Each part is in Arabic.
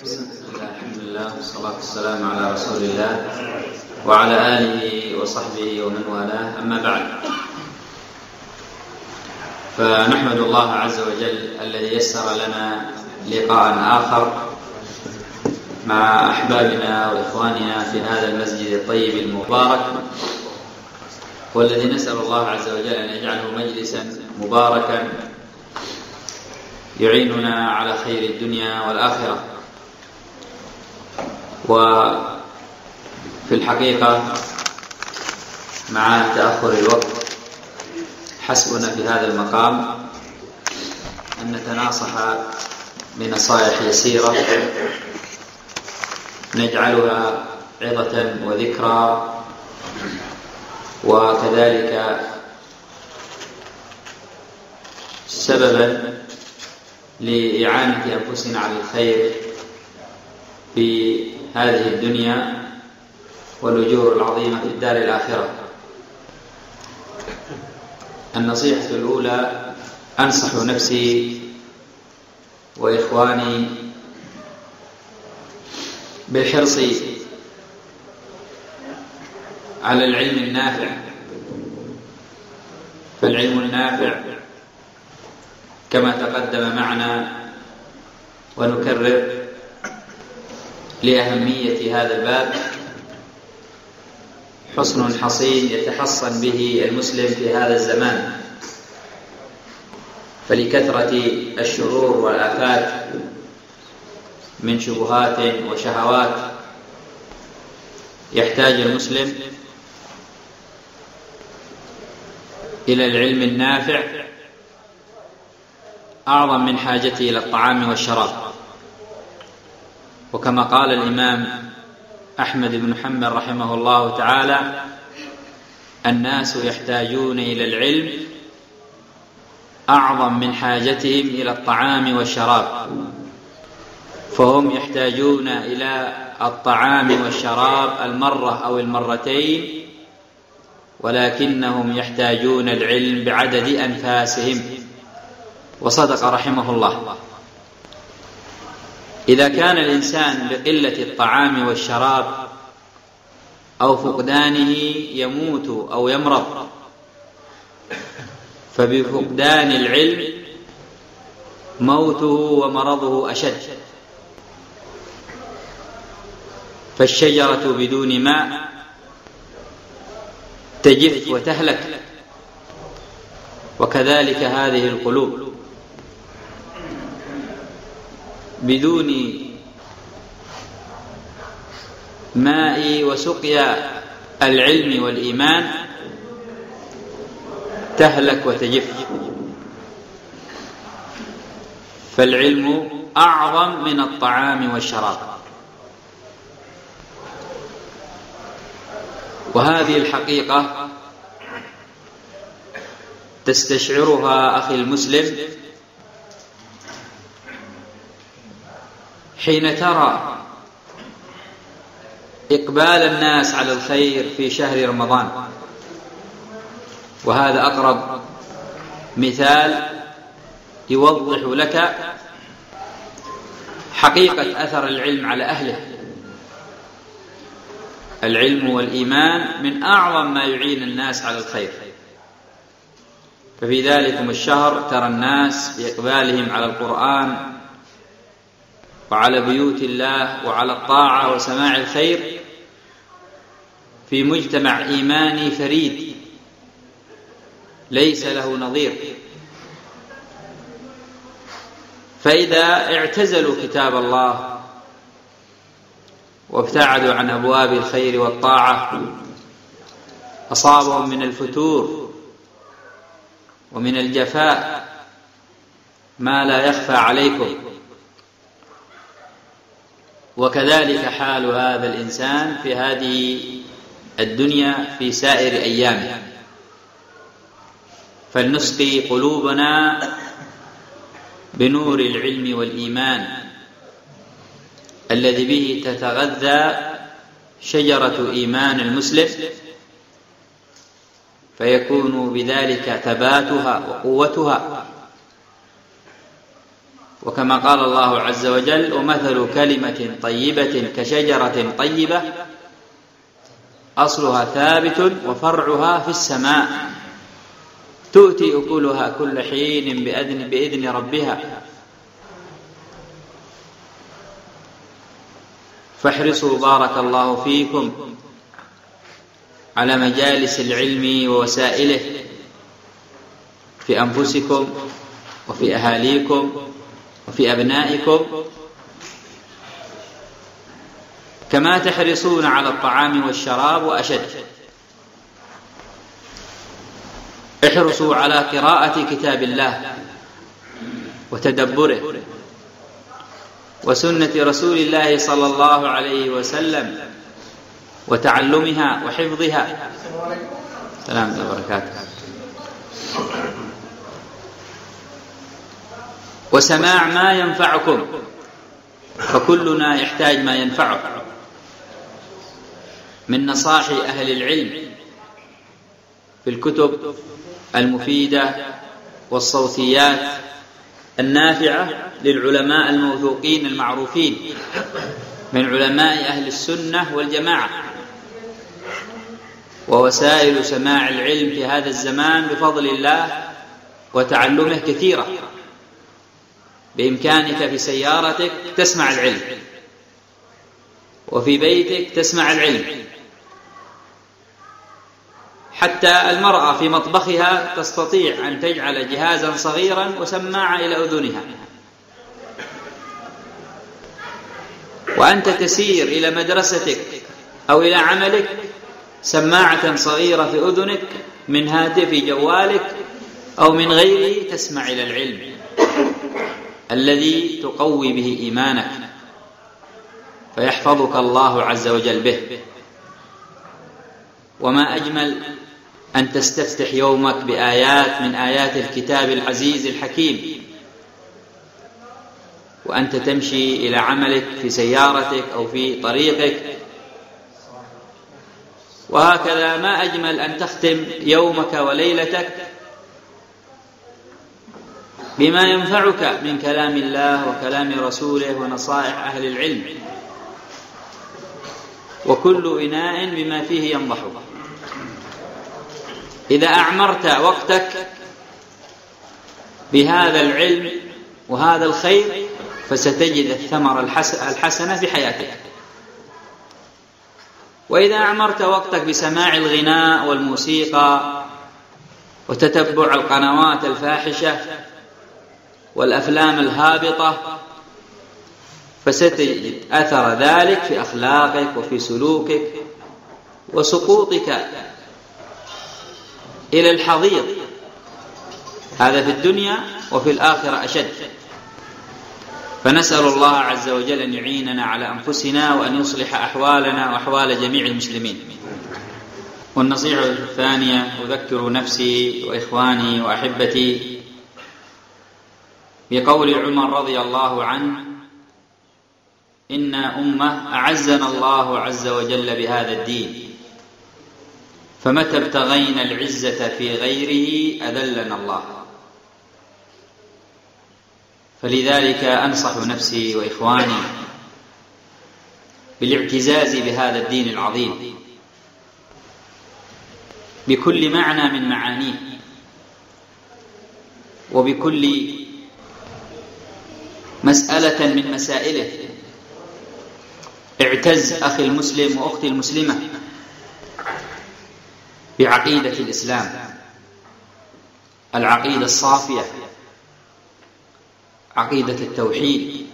الحمد لله والصلاة والسلام على رسول الله وعلى آله وصحبه ومن والاه أما بعد فنحمد الله عز وجل الذي يسر لنا لقاء آخر مع أحبابنا وإخواننا في هذا المسجد الطيب المبارك والذي نسأل الله عز وجل أن يجعله مجلسا مباركا يعيننا على خير الدنيا والآخرة وفي الحقيقة مع تأخر الوقت حسبنا في هذا المقام أن نتناصح بنصائح يسيرة نجعلها عظة وذكرى وكذلك سببا لإعانة أنفسنا على الخير في هذه الدنيا والأجور العظيمة في الدار الآخرة. النصيحة الأولى أنصح نفسي وإخواني بالحرص على العلم النافع. فالعلم النافع كما تقدم معنا ونكرر لأهمية هذا الباب. حصن حصين يتحصن به المسلم في هذا الزمان. فلكثرة الشرور والآفات من شبهات وشهوات يحتاج المسلم إلى العلم النافع أعظم من حاجته إلى الطعام والشراب. وكما قال الإمام أحمد بن حنبل رحمه الله تعالى الناس يحتاجون إلى العلم أعظم من حاجتهم إلى الطعام والشراب فهم يحتاجون إلى الطعام والشراب المرة أو المرتين ولكنهم يحتاجون العلم بعدد أنفاسهم وصدق رحمه الله. إذا كان الإنسان بقلة الطعام والشراب أو فقدانه يموت أو يمرض فبفقدان العلم موته ومرضه أشد. فالشجرة بدون ماء تجف وتهلك وكذلك هذه القلوب. بدون ماء وسقيا العلم والإيمان تهلك وتجف. فالعلم أعظم من الطعام والشراب. وهذه الحقيقة تستشعرها أخي المسلم حين ترى إقبال الناس على الخير في شهر رمضان. وهذا أقرب مثال يوضح لك حقيقة أثر العلم على أهله. العلم والإيمان من أعظم ما يعين الناس على الخير. ففي ذلكم الشهر ترى الناس بإقبالهم على القرآن وعلى بيوت الله وعلى الطاعة وسماع الخير في مجتمع إيماني فريد ليس له نظير. فإذا اعتزلوا كتاب الله وابتعدوا عن أبواب الخير والطاعة أصابهم من الفتور ومن الجفاء ما لا يخفى عليكم. وكذلك حال هذا الإنسان في هذه الدنيا في سائر أيامه. فلنسقي قلوبنا بنور العلم والإيمان الذي به تتغذى شجرة إيمان المسلم فيكون بذلك ثباتها وقوتها. وكما قال الله عز وجل ومثل كلمة طيبة كشجرة طيبة أصلها ثابت وفرعها في السماء. تؤتي أكلها كل حين بأذن, بإذن ربها. فاحرصوا بارك الله فيكم على مجالس العلم ووسائله في أنفسكم وفي أهاليكم. وفي أبنائكم. كما تحرصون على الطعام والشراب وأشد. احرصوا على قراءة كتاب الله وتدبره وسنة رسول الله صلى الله عليه وسلم وتعلمها وحفظها. السلام عليكم. وبركاته وسماع ما ينفعكم فكلنا يحتاج ما ينفعه من نصاح أهل العلم في الكتب المفيدة والصوتيات النافعة للعلماء الموثوقين المعروفين من علماء أهل السنة والجماعة. ووسائل سماع العلم في هذا الزمان بفضل الله وتعلمه كثيرة. بإمكانك في سيارتك تسمع العلم. وفي بيتك تسمع العلم. حتى المرأة في مطبخها تستطيع أن تجعل جهازا صغيرا وسماعة إلى أذنها. وأنت تسير إلى مدرستك أو إلى عملك سماعة صغيرة في أذنك من هاتف جوالك أو من غيره تسمع إلى العلم. الذي تقوي به إيمانك فيحفظك الله عز وجل به. وما أجمل أن تستفتح يومك بآيات من آيات الكتاب العزيز الحكيم وأنت تمشي إلى عملك في سيارتك أو في طريقك. وهكذا ما أجمل أن تختم يومك وليلتك بما ينفعك من كلام الله وكلام رسوله ونصائح أهل العلم. وكل إناء بما فيه ينضح. إذا أعمرت وقتك بهذا العلم وهذا الخير فستجد الثمر الحسنة في حياتك. وإذا أعمرت وقتك بسماع الغناء والموسيقى وتتبع القنوات الفاحشة والأفلام الهابطة فستجد أثر ذلك في أخلاقك وفي سلوكك وسقوطك إلى الحضيض. هذا في الدنيا وفي الآخرة أشد. فنسأل الله عز وجل أن يعيننا على أنفسنا وأن يصلح أحوالنا وأحوال جميع المسلمين. والنصيحة الثانية أذكر نفسي وإخواني وأحبتي بقول عمر رضي الله عنه إنا أمة أعزنا الله عز وجل بهذا الدين فمتى ابتغينا العزة في غيره أذلنا الله. فلذلك أنصح نفسي وإخواني بالاعتزاز بهذا الدين العظيم. بكل معنى من معانيه وبكل مسألة من مسائله. اعتز أخي المسلم وأختي المسلمة بعقيدة الإسلام. العقيدة الصافية. عقيدة التوحيد.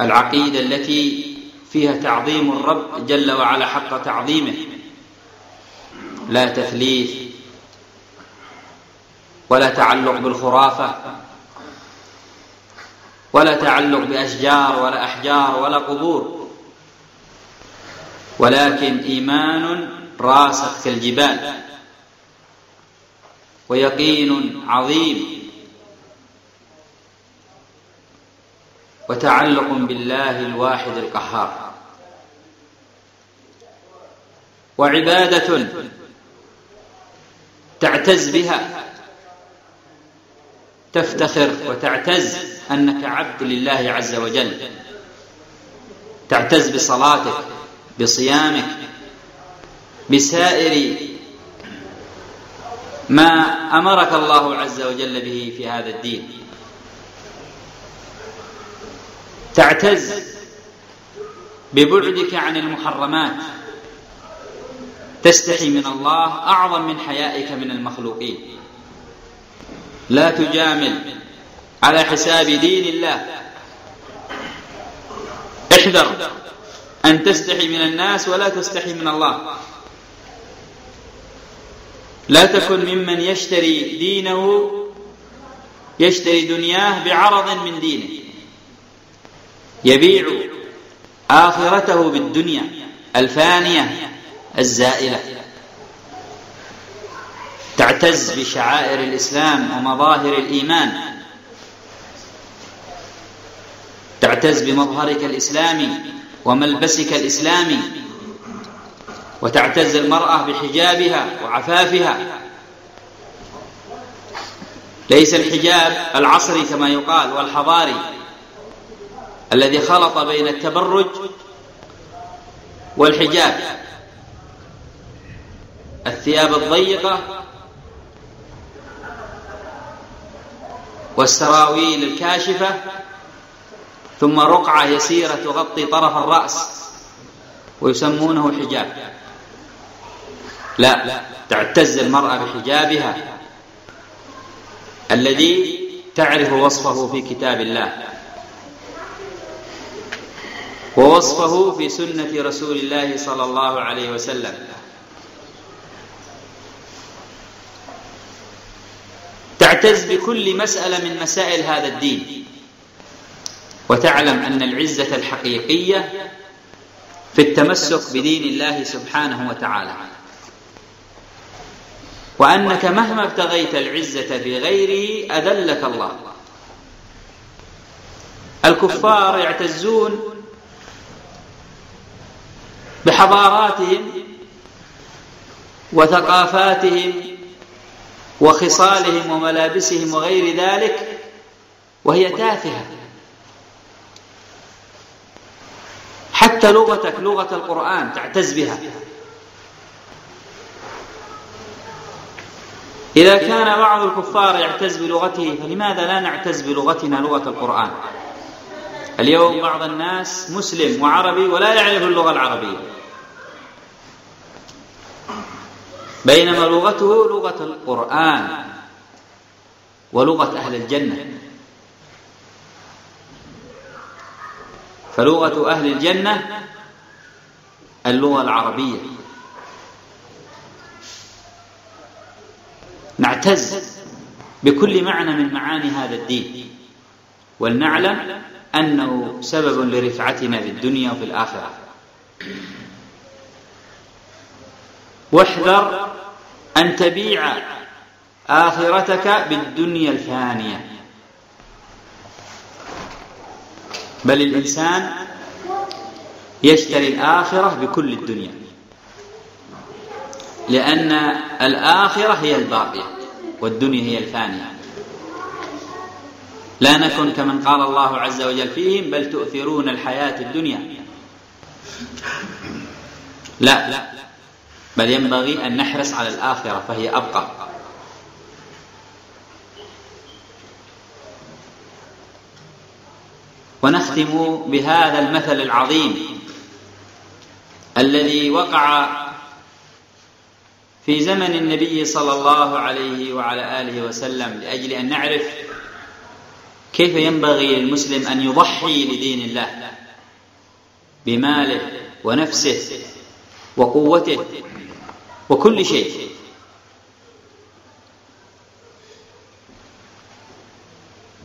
العقيدة التي فيها تعظيم الرب جل وعلا حق تعظيمه. لا تثليث ولا تعلق بالخرافة. ولا تعلق بأشجار ولا أحجار ولا قبور. ولكن إيمان راسخ كالجبال ويقين عظيم. وتعلق بالله الواحد القهار. وعبادة تعتز بها. تفتخر وتعتز أنك عبد لله عز وجل. تعتز بصلاتك بصيامك بسائر ما أمرك الله عز وجل به في هذا الدين. تعتز ببعدك عن المحرمات. تستحي من الله أعظم من حيائك من المخلوقين. لا تجامل على حساب دين الله. احذر أن تستحي من الناس ولا تستحي من الله. لا تكن ممن يشتري دينه يشتري دنياه بعرض من دينه. يبيع آخرته بالدنيا الفانية الزائلة. تعتز بشعائر الإسلام ومظاهر الإيمان. تعتز بمظهرك الإسلامي وملبسك الإسلامي. وتعتز المرأة بحجابها وعفافها. ليس الحجاب العصري كما يقال والحضاري الذي خلط بين التبرج والحجاب. الثياب الضيقة والسراويل الكاشفة ثم رقعة يسيرة تغطي طرف الرأس ويسمونه حجاب. لا تعتز المرأة بحجابها الذي تعرف وصفه في كتاب الله. ووصفه في سنة رسول الله صلى الله عليه وسلم. تعتز بكل مسألة من مسائل هذا الدين. وتعلم أن العزة الحقيقية في التمسك بدين الله سبحانه وتعالى. وأنك مهما ابتغيت العزة في غيره أذلك الله. الكفار يعتزون بحضاراتهم وثقافاتهم وخصالهم وملابسهم وغير ذلك وهي تافهة. حتى لغتك لغة القرآن تعتز بها. إذا كان بعض الكفار يعتز بلغته فلماذا لا نعتز بلغتنا لغة القرآن؟ اليوم بعض الناس مسلم وعربي ولا يعرف اللغة العربية. بينما لغته لغة القرآن ولغة أهل الجنة. فلغة أهل الجنة اللغة العربية. نعتز بكل معنى من معاني هذا الدين ولنعلم أنه سبب لرفعتنا في الدنيا وفي الآخرة. واحذر أن تبيع آخرتك بالدنيا الفانية. بل الإنسان يشتري الآخرة بكل الدنيا لأن الآخرة هي الباقية والدنيا هي الفانية. لا نكن كمن قال الله عز وجل فيهم بل تؤثرون الحياة الدنيا. لا بل ينبغي أن نحرص على الآخرة فهي أبقى. ونختم بهذا المثل العظيم الذي وقع في زمن النبي صلى الله عليه وعلى آله وسلم لأجل أن نعرف كيف ينبغي للمسلم أن يضحي لدين الله بماله ونفسه وقوته. وكل شيء.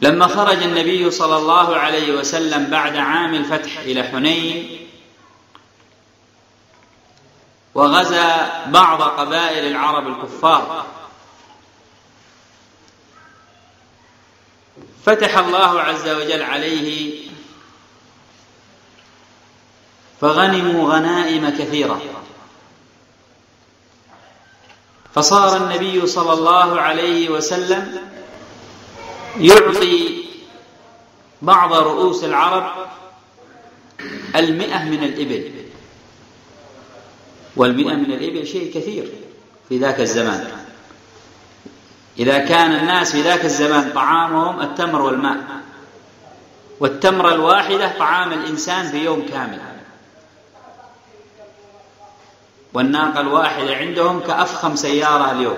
لما خرج النبي صلى الله عليه وسلم بعد عام الفتح إلى حنين وغزا بعض قبائل العرب الكفار فتح الله عز وجل عليه فغنموا غنائم كثيرة. فصار النبي صلى الله عليه وسلم يعطي بعض رؤوس العرب المئة من الإبل. والمئة من الإبل شيء كثير في ذاك الزمان. إذا كان الناس في ذاك الزمان طعامهم التمر والماء والتمرة الواحدة طعام الإنسان في يوم كامل. والناقة الواحدة عندهم كأفخم سيارة اليوم.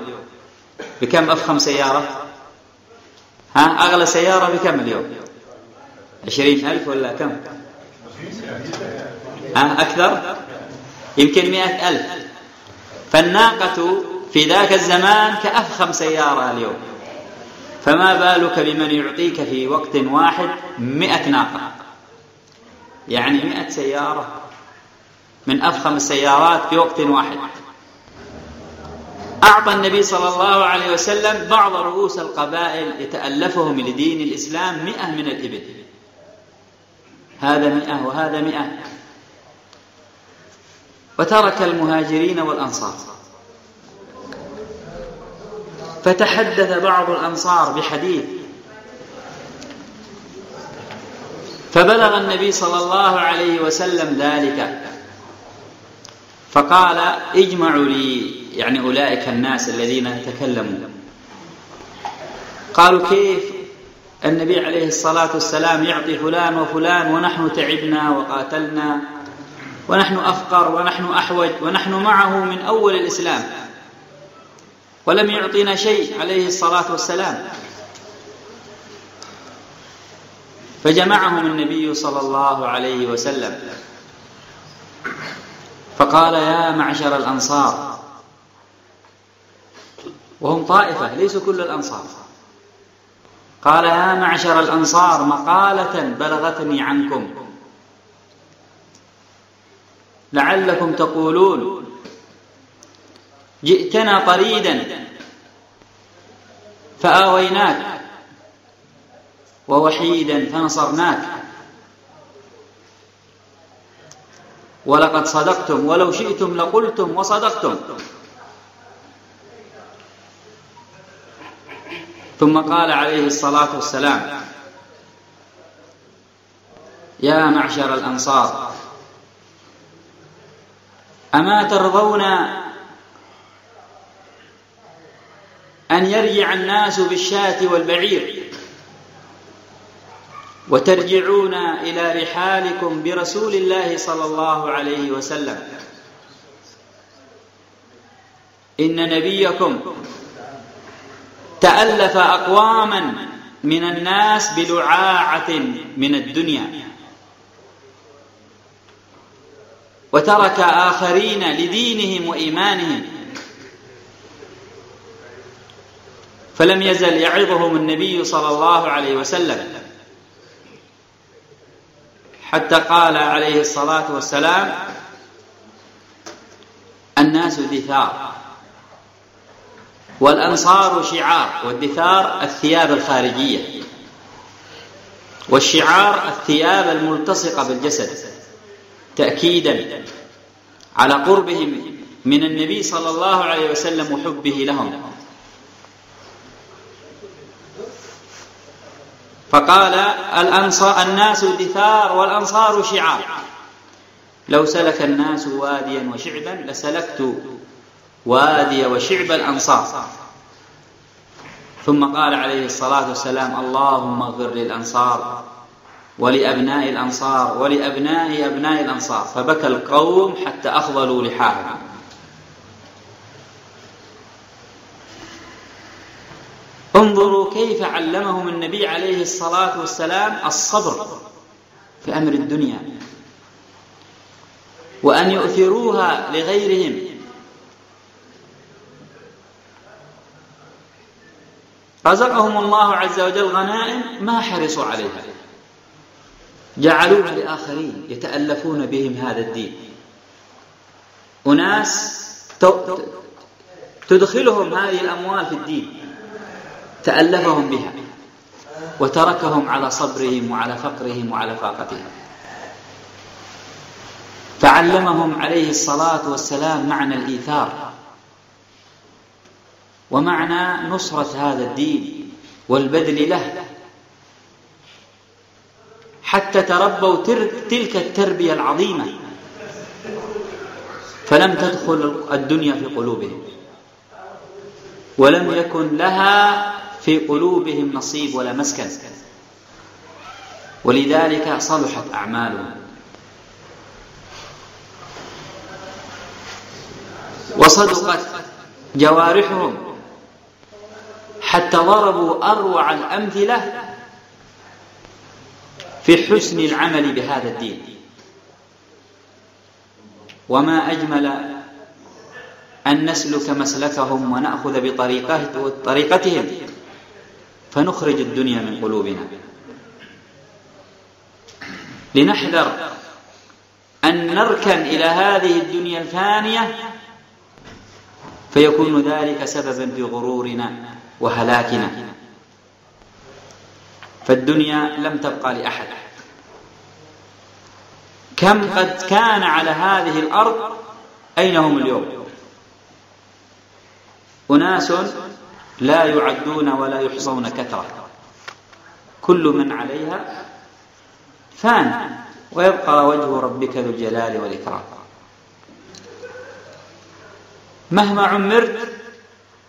بكم أفخم سيارة؟ ها أغلى سيارة بكم اليوم؟ عشرين ألف ولا كم؟ ها أكثر؟ يمكن مئة ألف. فالناقة في ذاك الزمان كأفخم سيارة اليوم. فما بالك بمن يعطيك في وقت واحد مئة ناقة؟ يعني مئة سيارة من أفخم السيارات في وقت واحد. أعطى النبي صلى الله عليه وسلم بعض رؤوس القبائل يتألفهم لدين الإسلام مئة من الإبل. هذا مئة وهذا مئة. وترك المهاجرين والأنصار. فتحدث بعض الأنصار بحديث. فبلغ النبي صلى الله عليه وسلم ذلك. فقال اجمعوا لي يعني أولئك الناس الذين تكلموا. قالوا كيف؟ النبي عليه الصلاة والسلام يعطي فلان وفلان ونحن تعبنا وقاتلنا ونحن أفقر ونحن أحوج ونحن معه من أول الإسلام. ولم يعطينا شيء عليه الصلاة والسلام. فجمعهم النبي صلى الله عليه وسلم. فقال يا معشر الأنصار. وهم طائفة ليسوا كل الأنصار. قال يا معشر الأنصار مقالة بلغتني عنكم. لعلكم تقولون جئتنا طريدا فآويناك ووحيدا فنصرناك. ولقد صدقتم ولو شئتم لقلتم وصدقتم. ثم قال عليه الصلاة والسلام يا معشر الأنصار أما ترضون أن يرجع الناس بالشاة والبعير؟ وترجعون إلى رحالكم برسول الله صلى الله عليه وسلم. إن نبيكم تألف أقواما من الناس بلعاعة من الدنيا. وترك آخرين لدينهم وإيمانهم. فلم يزل يعظهم النبي صلى الله عليه وسلم. حتى قال عليه الصلاة والسلام الناس دثار والأنصار شعار والدثار الثياب الخارجية والشعار الثياب الملتصقة بالجسد تأكيدا على قربهم من النبي صلى الله عليه وسلم وحبه لهم. فقال الأنصار الناس دثار والأنصار شعار. لو سلك الناس واديا وشعبا لسلكت وادي وشعب الأنصار. ثم قال عليه الصلاة والسلام اللهم اغفر للأنصار ولأبناء الأنصار ولأبناء أبناء الأنصار. فبكى القوم حتى أفضلوا لحاهم. انظروا كيف علمهم النبي عليه الصلاة والسلام الصبر في أمر الدنيا وأن يؤثروها لغيرهم. رزقهم الله عز وجل غنائم ما حرصوا عليها. جعلوها لآخرين يتألفون بهم هذا الدين. أناس تدخلهم هذه الأموال في الدين. تألفهم بها وتركهم على صبرهم وعلى فقرهم وعلى فاقتهم. فعلمهم عليه الصلاة والسلام معنى الإيثار ومعنى نصرة هذا الدين والبذل له. حتى تربوا تلك التربية العظيمة فلم تدخل الدنيا في قلوبهم ولم يكن لها في قلوبهم نصيب ولا مسكن. ولذلك صلحت أعمالهم. وصدقت جوارحهم. حتى ضربوا أروع الأمثلة في حسن العمل بهذا الدين. وما أجمل أن نسلك مسلكهم ونأخذ بطريقتهم فنخرج الدنيا من قلوبنا. لنحذر أن نركن إلى هذه الدنيا الفانية فيكون ذلك سببا في غرورنا وهلاكنا. فالدنيا لم تبقى لأحد. كم قد كان على هذه الأرض؟ أين هم اليوم؟ أناس لا يعدون ولا يحصون كثرة كل من عليها فان ويبقى وجه ربك ذو الجلال والإكرام. مهما عمرت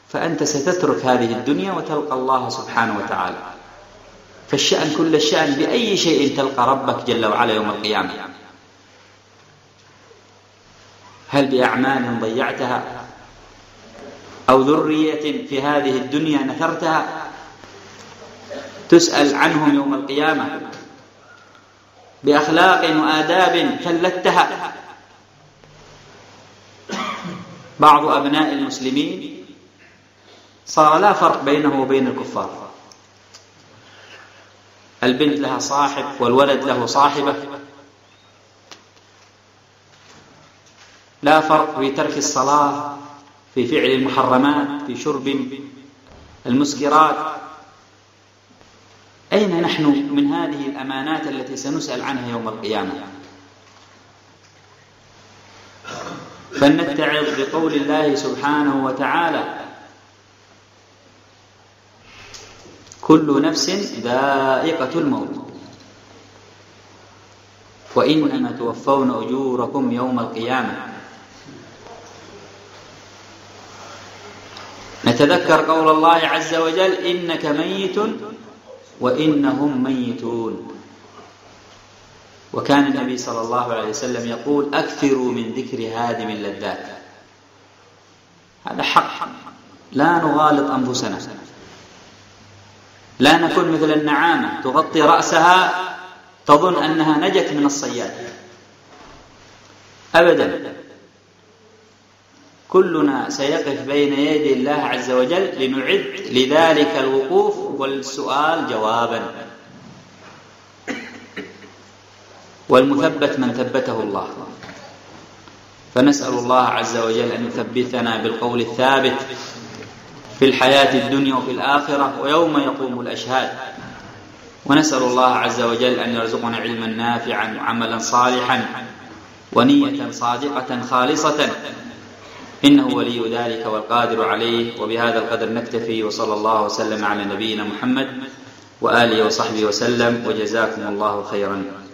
فأنت ستترك هذه الدنيا وتلقى الله سبحانه وتعالى. فالشأن كل الشأن بأي شيء تلقى ربك جل وعلا يوم القيامة. هل بأعمال ضيعتها؟ أو ذرية في هذه الدنيا نثرتها تسأل عنهم يوم القيامة بأخلاق وآداب فلتها بعض أبناء المسلمين صار لا فرق بينه وبين الكفار. البنت لها صاحب والولد له صاحبة. لا فرق في ترك الصلاة في فعل المحرمات في شرب المسكرات. أين نحن من هذه الأمانات التي سنسأل عنها يوم القيامة؟ فلنتعظ بقول الله سبحانه وتعالى كل نفس ذائقة الموت. وإنما توفون أجوركم يوم القيامة. نتذكر قول الله عز وجل إنك ميت وإنهم ميتون. وكان النبي صلى الله عليه وسلم يقول أكثروا من ذكر هادم اللذات هذا حق. لا نغالط أنفسنا. لا نكون مثل النعامة تغطي رأسها تظن أنها نجت من الصياد. أبدا. كلنا سيقف بين يدي الله عز وجل لنعد لذلك الوقوف والسؤال جوابا. والمثبت من ثبته الله. فنسأل الله عز وجل أن يثبتنا بالقول الثابت في الحياة الدنيا وفي الآخرة ويوم يقوم الأشهاد. ونسأل الله عز وجل أن يرزقنا علما نافعا وعملا صالحا ونية صادقة خالصة إنه ولي ذلك والقادر عليه وبهذا القدر نكتفي وصلى الله وسلم على نبينا محمد وآله وصحبه وسلم وجزاكم الله خيرا.